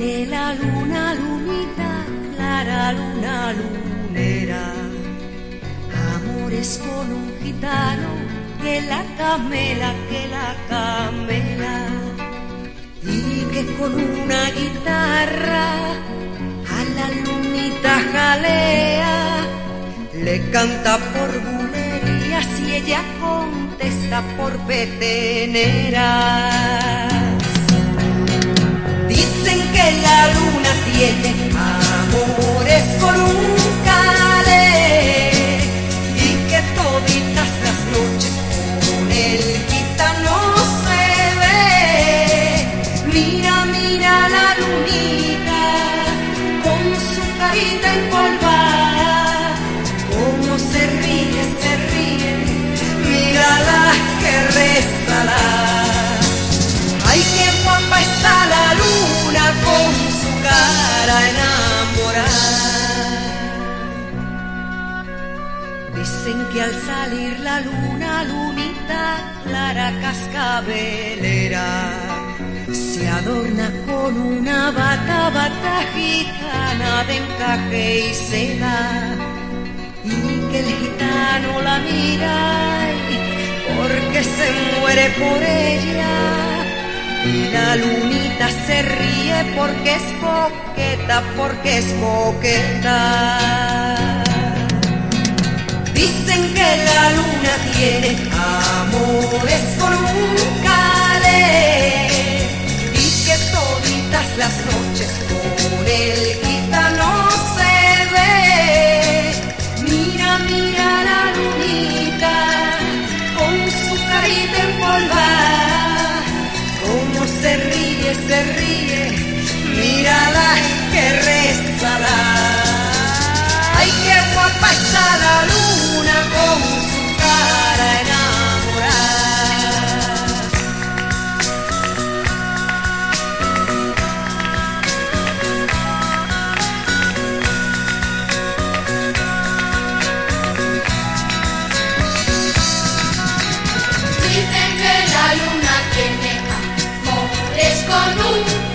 tiene la luna, lunita, clara luna, lunera. Amores con un gitano que la camela, que la camela. Y que con una guitarra a la lunita jalea, le canta por bulerías y ella contesta por peteneras. Dicen que al salir la luna, lunita clara cascabelera, se adorna con una bata, bata gitana de encaje y seda, y que el gitano la mira porque se muere por ella. Y la lunita se ríe porque es coqueta, porque es coqueta. Dicen que la luna tiene amores con un calé y que toditas las noches con el gitano se ve. Mira, mira la lunita con su carita empolvada, cómo se ríe, se ríe, mírala que rezala. Ay, qué guapa está la luna con su cara enamorada. Dicen que la luna tiene amores con un